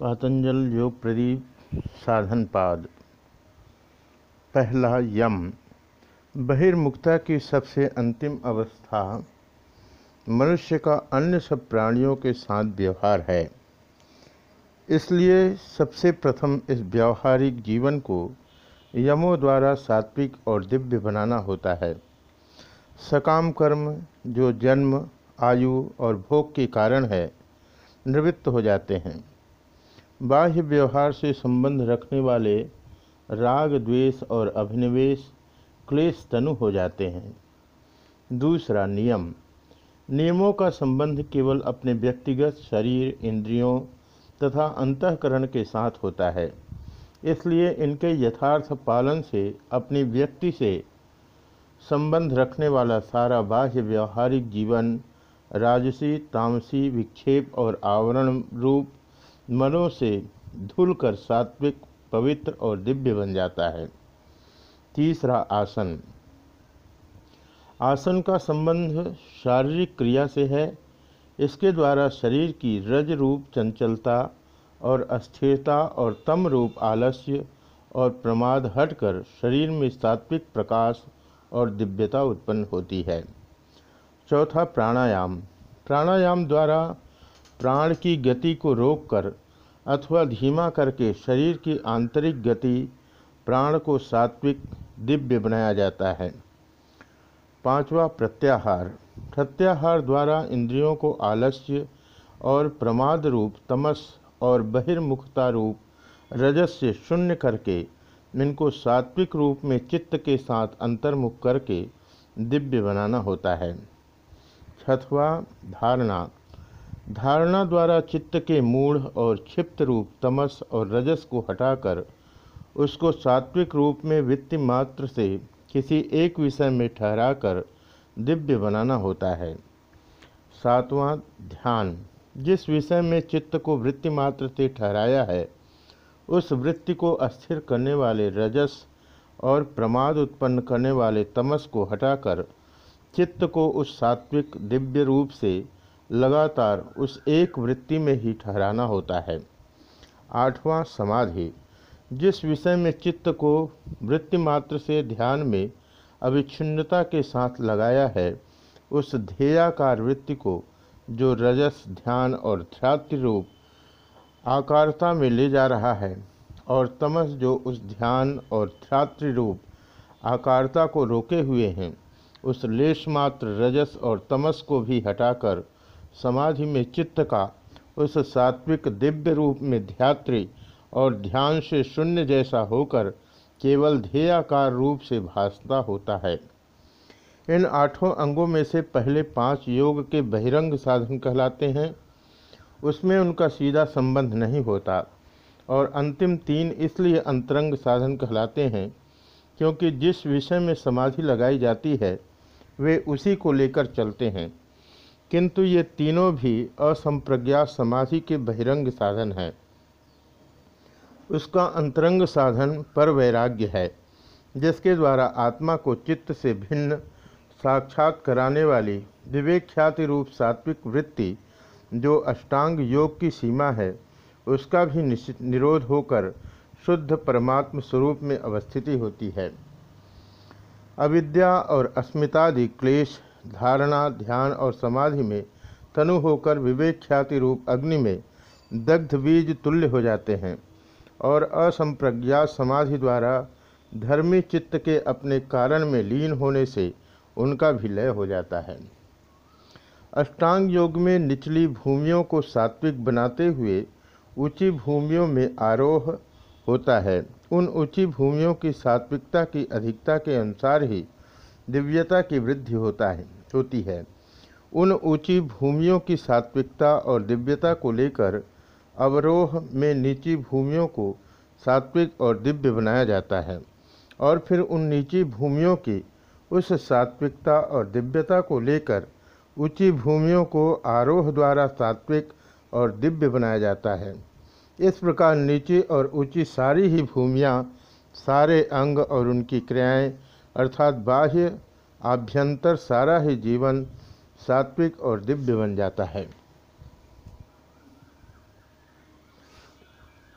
पातंजल योग प्रदीप साधन पाद पहला यम। बहिर्मुक्ता की सबसे अंतिम अवस्था मनुष्य का अन्य सब प्राणियों के साथ व्यवहार है। इसलिए सबसे प्रथम इस व्यवहारिक जीवन को यमों द्वारा सात्विक और दिव्य बनाना होता है। सकाम कर्म, जो जन्म, आयु और भोग के कारण है, निवृत्त हो जाते हैं। बाह्य व्यवहार से संबंध रखने वाले राग, द्वेष और अभिनिवेश क्लेश तनु हो जाते हैं। दूसरा नियम, नियमों का संबंध केवल अपने व्यक्तिगत शरीर, इंद्रियों तथा अंतकरण के साथ होता है। इसलिए इनके यथार्थ पालन से, अपनी व्यक्ति से संबंध रखने वाला सारा बाह्य व्यवहारिक जीवन, राजसी, तामसी, विक्षेप और आवरण रूप मनों से धुल कर सात्विक, पवित्र और दिव्य बन जाता है। तीसरा आसन। आसन का संबंध शारीरिक क्रिया से है। इसके द्वारा शरीर की रज रूप चंचलता और अस्थिरता और तम रूप, आलस्य और प्रमाद हटकर शरीर में सात्विक प्रकाश और दिव्यता उत्पन्न होती है। चौथा प्राणायाम। प्राणायाम द्वारा प्राण की गति को रोककर अथवा धीमा करके शरीर की आंतरिक गति प्राण को सात्विक, दिव्य बनाया जाता है। पांचवा प्रत्याहार। प्रत्याहार द्वारा इंद्रियों को आलस्य और प्रमाद रूप, तमस और बहिर्मुखता रूप, रजस से शून्य करके, इनको सात्विक रूप में चित्त के साथ अंतर्मुख करके दिव्य बनाना होता है। छठवा धारणा। धारणा द्वारा चित्त के मूढ़ और क्षिप्त रूप, तमस और रजस को हटाकर उसको सात्विक रूप में वित्त मात्र से किसी एक विषय में ठहराकर दिव्य बनाना होता है। सातवां ध्यान। जिस विषय में चित्त को वृत्ति मात्र से ठहराया है, उस वृत्ति को अस्थिर करने वाले रजस और प्रमाद उत्पन्न करने वाले तमस को हटाकर चित्त को उस सात्विक दिव्य रूप से लगातार उस एक वृत्ति में ही ठहराना होता है। आठवां समाधि, जिस विषय में चित्त को वृत्ति मात्र से ध्यान में अविच्छिन्नता के साथ लगाया है, उस ध्येयाकार वृत्ति को जो रजस, ध्यान और ध्याति रूप आकारता में ले जा रहा है और तमस जो उस ध्यान और ध्यात्रि रूप आकारता को रोके हुए हैं, उस लेश मात्र रजस और तमस को भी हटाकर समाधि में चित्त का उस सात्विक दिव्य रूप में ध्यात्री और ध्यान से शून्य जैसा होकर केवल ध्येयाकार रूप से भासता होता है। इन आठों अंगों में से पहले पाँच योग के बहिरंग साधन कहलाते हैं। उसमें उनका सीधा संबंध नहीं होता और अंतिम तीन इसलिए अंतरंग साधन कहलाते हैं क्योंकि जिस विषय में समाधि लगाई जाती है, वे उसी को लेकर चलते हैं। किंतु ये तीनों भी असंप्रज्ञा समाधि के बहिरंग साधन हैं। उसका अंतरंग साधन पर वैराग्य है, जिसके द्वारा आत्मा को चित्त से भिन्न, साक्षात कराने वाली विवेक ख्याति रूप सात्विक वृत्ति, जो अष्टांग योग की सीमा है, उसका भी निरोध होकर शुद्ध परमात्म स्वरूप में अवस्थिति होती है। अविद्या और अस्मितादि क्लेश धारणा, ध्यान और समाधि में तनु होकर विवेक ख्याति रूप अग्नि में दग्ध बीज तुल्य हो जाते हैं और असंप्रज्ञात समाधि द्वारा धर्मी चित्त के अपने कारण में लीन होने से उनका भी लय हो जाता है। अष्टांग योग में निचली भूमियों को सात्विक बनाते हुए ऊँची भूमियों में आरोह होता है। उन ऊँची भूमियों की सात्विकता की अधिकता के अनुसार ही दिव्यता की वृद्धि होता है, होती है। उन ऊँची भूमियों की सात्विकता और दिव्यता को लेकर अवरोह में नीची भूमियों को सात्विक और दिव्य बनाया जाता है और फिर उन नीची भूमियों की उस सात्विकता और दिव्यता को लेकर ऊँची भूमियों को आरोह द्वारा सात्विक और दिव्य बनाया जाता है। इस प्रकार नीची और ऊँची सारी ही भूमियाँ, सारे अंग और उनकी क्रियाएँ अर्थात बाह्य आभ्यंतर सारा ही जीवन सात्विक और दिव्य बन जाता है।